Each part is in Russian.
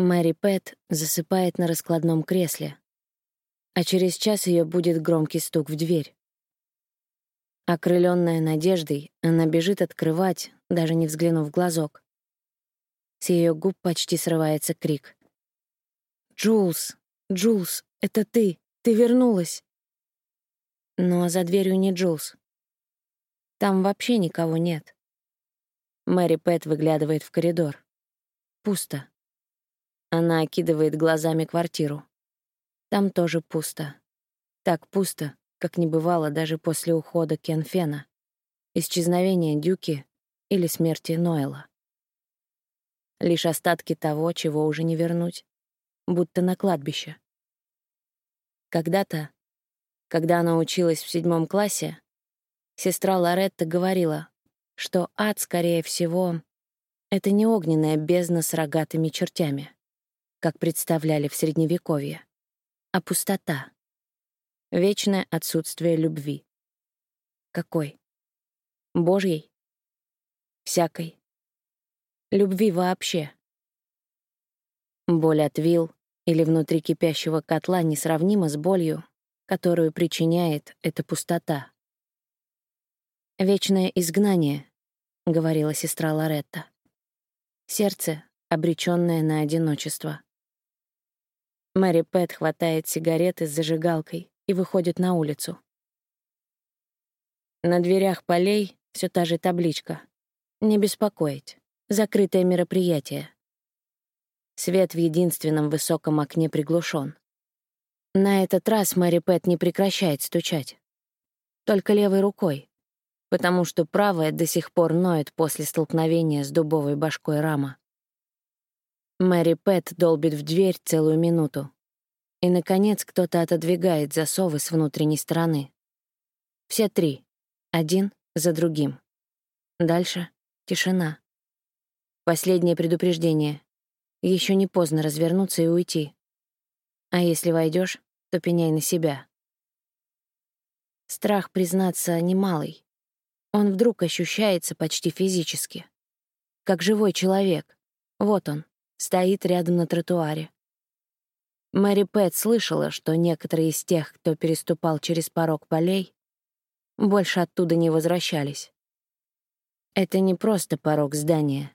Мэри Пэт засыпает на раскладном кресле, а через час ее будет громкий стук в дверь. Окрыленная надеждой, она бежит открывать, даже не взглянув в глазок. С ее губ почти срывается крик. «Джулс! Джулс, это ты! Ты вернулась!» Но за дверью не Джулс. Там вообще никого нет. Мэри Пэт выглядывает в коридор. Пусто. Она окидывает глазами квартиру. Там тоже пусто. Так пусто, как не бывало даже после ухода Кенфена, исчезновения Дюки или смерти Ноэла. Лишь остатки того, чего уже не вернуть, будто на кладбище. Когда-то, когда она училась в седьмом классе, сестра Лоретта говорила, что ад, скорее всего, это не огненная бездна с рогатыми чертями как представляли в Средневековье, а пустота. Вечное отсутствие любви. Какой? Божьей? Всякой. Любви вообще. Боль от вил или внутри кипящего котла несравнима с болью, которую причиняет эта пустота. «Вечное изгнание», — говорила сестра Лоретта. Сердце, обречённое на одиночество. Мэри Пэт хватает сигареты с зажигалкой и выходит на улицу. На дверях полей все та же табличка. «Не беспокоить. Закрытое мероприятие». Свет в единственном высоком окне приглушен. На этот раз Мэри Пэт не прекращает стучать. Только левой рукой, потому что правая до сих пор ноет после столкновения с дубовой башкой рама. Мэри Пэт долбит в дверь целую минуту. И, наконец, кто-то отодвигает засовы с внутренней стороны. Все три. Один за другим. Дальше — тишина. Последнее предупреждение. Еще не поздно развернуться и уйти. А если войдешь, то пеняй на себя. Страх, признаться, немалый. Он вдруг ощущается почти физически. Как живой человек. Вот он, стоит рядом на тротуаре. Мэри Пэт слышала, что некоторые из тех, кто переступал через порог полей, больше оттуда не возвращались. Это не просто порог здания.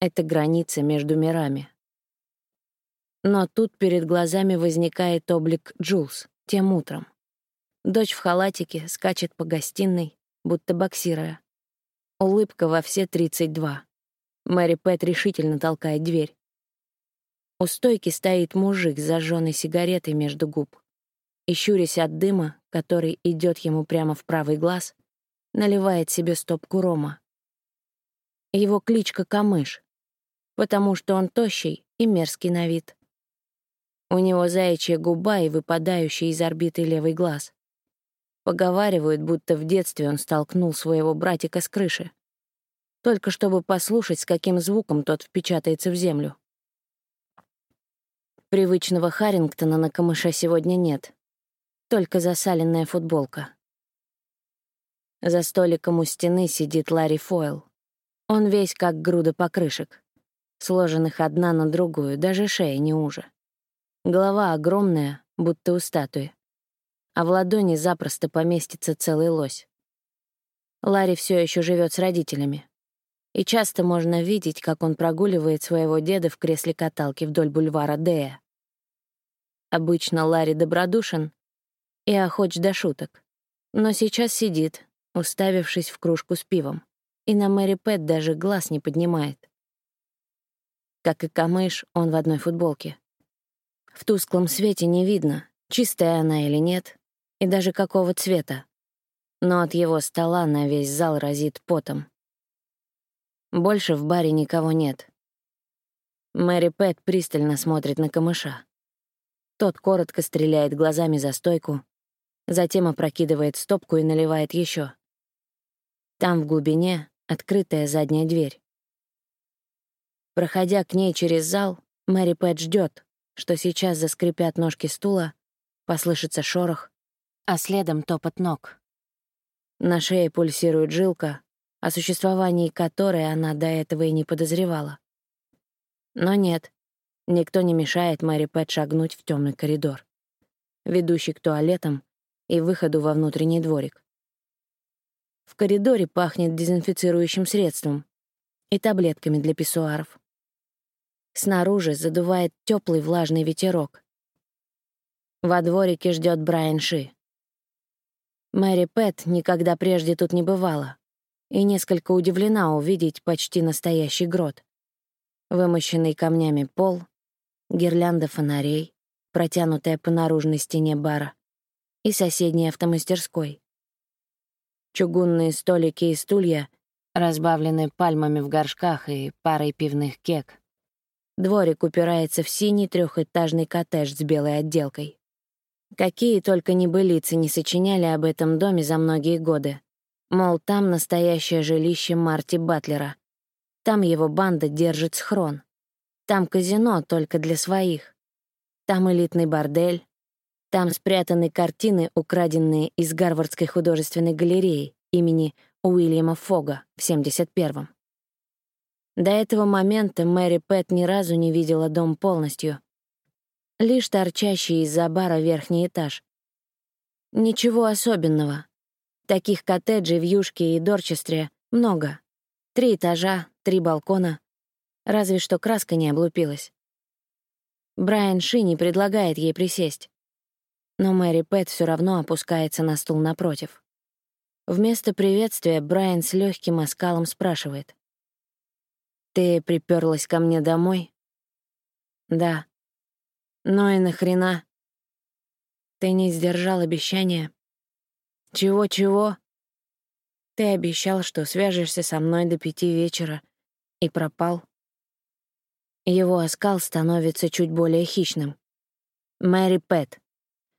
Это граница между мирами. Но тут перед глазами возникает облик Джулс тем утром. Дочь в халатике скачет по гостиной, будто боксируя. Улыбка во все 32. Мэри Пэт решительно толкает дверь. У стойки стоит мужик с зажженной сигаретой между губ. И, щурясь от дыма, который идет ему прямо в правый глаз, наливает себе стопку рома. Его кличка Камыш, потому что он тощий и мерзкий на вид. У него заячья губа и выпадающий из орбиты левый глаз. Поговаривают, будто в детстве он столкнул своего братика с крыши. Только чтобы послушать, с каким звуком тот впечатается в землю. Привычного Харрингтона на камыша сегодня нет. Только засаленная футболка. За столиком у стены сидит Ларри Фойл. Он весь как груда покрышек, сложенных одна на другую, даже шея не уже. Голова огромная, будто у статуи, а в ладони запросто поместится целый лось. Ларри все еще живет с родителями. И часто можно видеть, как он прогуливает своего деда в кресле каталки вдоль бульвара Дея. Обычно Ларри добродушен и охоч до шуток. Но сейчас сидит, уставившись в кружку с пивом, и на Мэри Пэт даже глаз не поднимает. Как и камыш, он в одной футболке. В тусклом свете не видно, чистая она или нет, и даже какого цвета. Но от его стола на весь зал разит потом. Больше в баре никого нет. Мэри Пэт пристально смотрит на камыша. Тот коротко стреляет глазами за стойку, затем опрокидывает стопку и наливает еще. Там в глубине открытая задняя дверь. Проходя к ней через зал, Мэри Пэт ждет, что сейчас заскрипят ножки стула, послышится шорох, а следом топот ног. На шее пульсирует жилка, о существовании которой она до этого и не подозревала. Но нет, никто не мешает Мэри Пэт шагнуть в темный коридор, ведущий к туалетам и выходу во внутренний дворик. В коридоре пахнет дезинфицирующим средством и таблетками для писсуаров. Снаружи задувает теплый влажный ветерок. Во дворике ждет Брайан Ши. Мэри Пэт никогда прежде тут не бывала и несколько удивлена увидеть почти настоящий грот. Вымощенный камнями пол, гирлянда фонарей, протянутая по наружной стене бара, и соседней автомастерской. Чугунные столики и стулья разбавлены пальмами в горшках и парой пивных кек. Дворик упирается в синий трехэтажный коттедж с белой отделкой. Какие только небылицы не сочиняли об этом доме за многие годы. Мол, там настоящее жилище Марти Батлера. Там его банда держит схрон. Там казино только для своих. Там элитный бордель. Там спрятаны картины, украденные из Гарвардской художественной галереи имени Уильяма Фога в 71-м. До этого момента Мэри Пэт ни разу не видела дом полностью. Лишь торчащий из-за бара верхний этаж. Ничего особенного. Таких коттеджей в Юшке и Дорчестре много. Три этажа, три балкона. Разве что краска не облупилась. Брайан Ши не предлагает ей присесть. Но Мэри Пэт все равно опускается на стул напротив. Вместо приветствия Брайан с легким оскалом спрашивает. «Ты приперлась ко мне домой?» «Да». «Ну и нахрена?» «Ты не сдержал обещания?» «Чего-чего?» «Ты обещал, что свяжешься со мной до пяти вечера, и пропал». Его оскал становится чуть более хищным. «Мэри Пэт,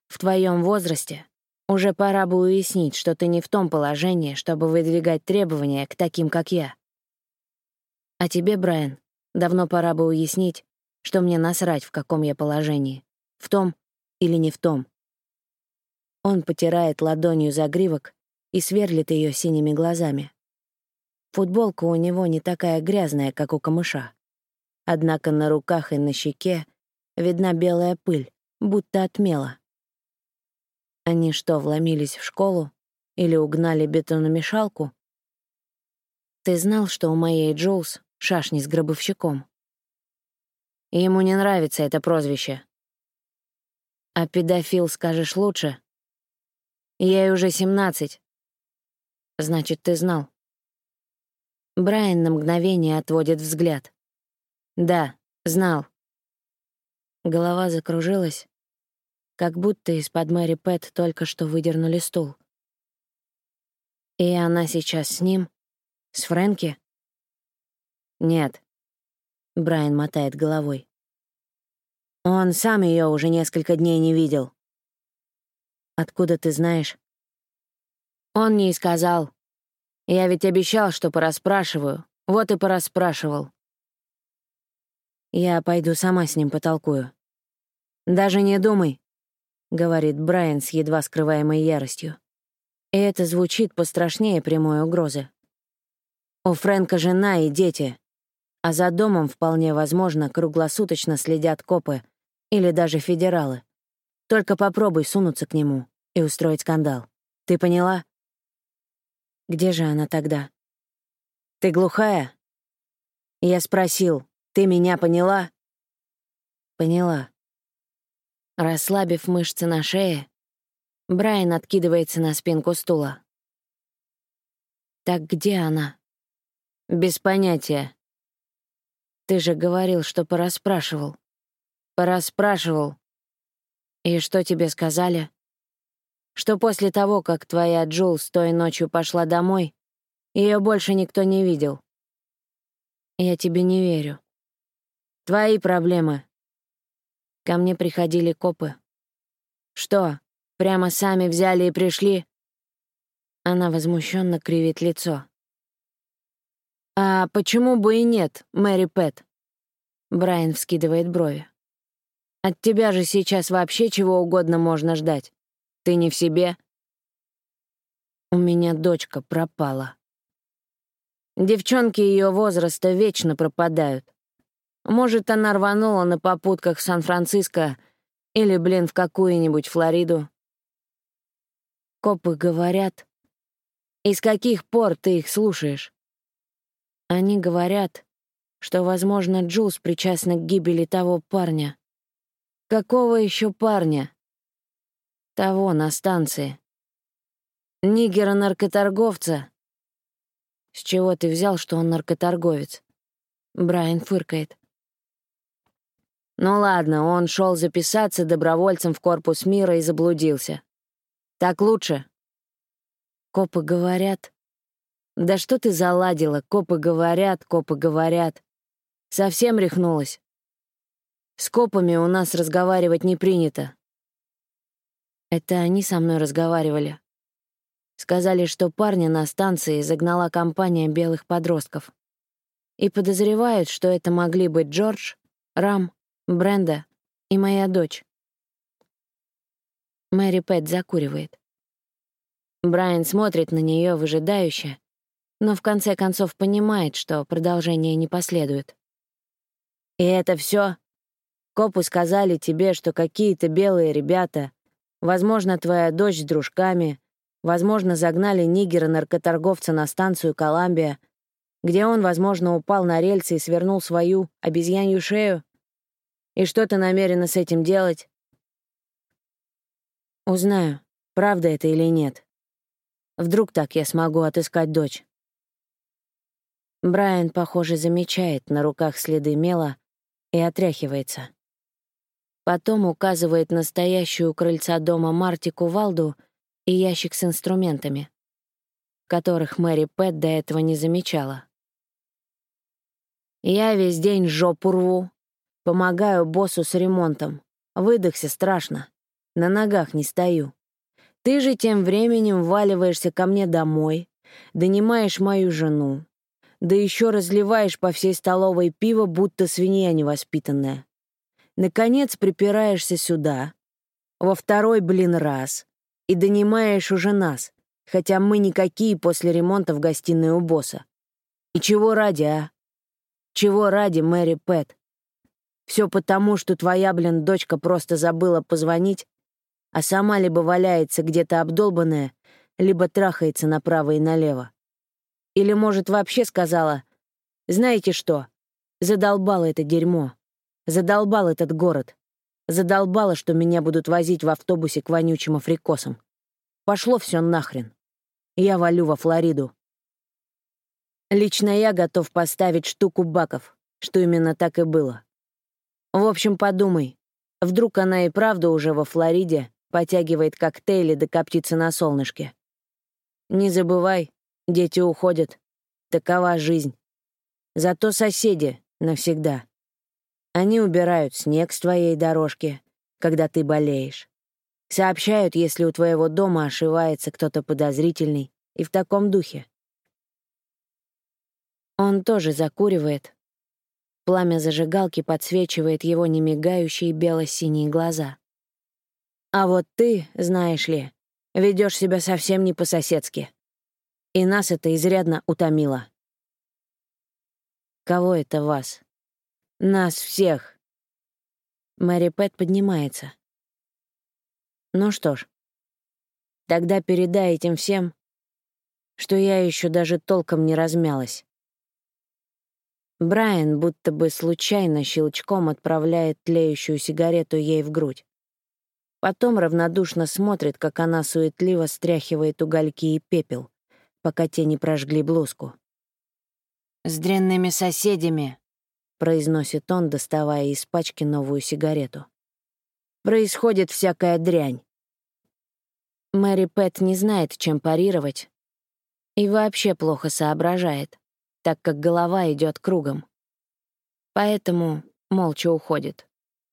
в твоем возрасте уже пора бы уяснить, что ты не в том положении, чтобы выдвигать требования к таким, как я. А тебе, Брайан, давно пора бы уяснить, что мне насрать, в каком я положении. В том или не в том. Он потирает ладонью загривок и сверлит ее синими глазами. Футболка у него не такая грязная, как у камыша. Однако на руках и на щеке видна белая пыль, будто отмела. Они что, вломились в школу? Или угнали бетономешалку? Ты знал, что у моей Джоуз шашни с гробовщиком? Ему не нравится это прозвище. А педофил скажешь лучше? Ей уже семнадцать. Значит, ты знал. Брайан на мгновение отводит взгляд. Да, знал. Голова закружилась, как будто из-под Мэри Пэт только что выдернули стул. И она сейчас с ним? С Фрэнки? Нет. Брайан мотает головой. Он сам ее уже несколько дней не видел. Откуда ты знаешь? Он не сказал. Я ведь обещал, что порасспрашиваю. Вот и порасспрашивал. Я пойду сама с ним потолкую. Даже не думай, — говорит Брайан с едва скрываемой яростью. И это звучит пострашнее прямой угрозы. У Фрэнка жена и дети, а за домом вполне возможно круглосуточно следят копы или даже федералы. Только попробуй сунуться к нему и устроить скандал. Ты поняла? Где же она тогда? Ты глухая? Я спросил, ты меня поняла? Поняла. Расслабив мышцы на шее, Брайан откидывается на спинку стула. «Так где она?» «Без понятия. Ты же говорил, что порасспрашивал». «Порасспрашивал. И что тебе сказали?» «Что после того, как твоя Джул с той ночью пошла домой, ее больше никто не видел». «Я тебе не верю». «Твои проблемы», Ко мне приходили копы. «Что, прямо сами взяли и пришли?» Она возмущенно кривит лицо. «А почему бы и нет, Мэри Пэт?» Брайан вскидывает брови. «От тебя же сейчас вообще чего угодно можно ждать. Ты не в себе?» «У меня дочка пропала». Девчонки ее возраста вечно пропадают. Может, она рванула на попутках в Сан-Франциско или, блин, в какую-нибудь Флориду. Копы говорят. И с каких пор ты их слушаешь? Они говорят, что, возможно, Джулс причастна к гибели того парня. Какого еще парня? Того на станции. Нигера-наркоторговца. С чего ты взял, что он наркоторговец? Брайан фыркает. Ну ладно, он шел записаться добровольцем в корпус мира и заблудился. Так лучше? Копы говорят. Да что ты заладила? Копы говорят, копы говорят. Совсем рехнулась. С копами у нас разговаривать не принято. Это они со мной разговаривали. Сказали, что парня на станции загнала компания белых подростков. И подозревают, что это могли быть Джордж, Рам Бренда и моя дочь. Мэри Пэт закуривает. Брайан смотрит на нее выжидающе, но в конце концов понимает, что продолжение не последует. «И это все? Копы сказали тебе, что какие-то белые ребята, возможно, твоя дочь с дружками, возможно, загнали нигера-наркоторговца на станцию Коламбия, где он, возможно, упал на рельсы и свернул свою обезьянью шею? И что ты намерена с этим делать? Узнаю, правда это или нет. Вдруг так я смогу отыскать дочь. Брайан, похоже, замечает на руках следы мела и отряхивается. Потом указывает настоящую крыльца дома Марти кувалду и ящик с инструментами, которых Мэри Пэт до этого не замечала. «Я весь день жопу рву, Помогаю боссу с ремонтом. Выдохся страшно. На ногах не стою. Ты же тем временем валиваешься ко мне домой, донимаешь мою жену, да еще разливаешь по всей столовой пиво, будто свинья невоспитанная. Наконец припираешься сюда, во второй, блин, раз, и донимаешь уже нас, хотя мы никакие после ремонта в гостиной у босса. И чего ради, а? Чего ради, Мэри Пэт? Все потому, что твоя, блин, дочка просто забыла позвонить, а сама либо валяется где-то обдолбанная, либо трахается направо и налево. Или, может, вообще сказала, «Знаете что? Задолбало это дерьмо. Задолбал этот город. Задолбало, что меня будут возить в автобусе к вонючим африкосам. Пошло все нахрен. Я валю во Флориду. Лично я готов поставить штуку баков, что именно так и было. В общем, подумай. Вдруг она и правда уже во Флориде потягивает коктейли да коптится на солнышке. Не забывай, дети уходят. Такова жизнь. Зато соседи навсегда. Они убирают снег с твоей дорожки, когда ты болеешь. Сообщают, если у твоего дома ошивается кто-то подозрительный, и в таком духе. Он тоже закуривает, Пламя зажигалки подсвечивает его немигающие бело-синие глаза. А вот ты, знаешь ли, ведешь себя совсем не по-соседски. И нас это изрядно утомило. Кого это вас? Нас всех. Мэри Пэт поднимается. Ну что ж, тогда передай этим всем, что я еще даже толком не размялась. Брайан будто бы случайно щелчком отправляет тлеющую сигарету ей в грудь. Потом равнодушно смотрит, как она суетливо стряхивает угольки и пепел, пока те не прожгли блузку. «С дрянными соседями», — произносит он, доставая из пачки новую сигарету. «Происходит всякая дрянь». Мэри Пэт не знает, чем парировать, и вообще плохо соображает так как голова идет кругом. Поэтому молча уходит.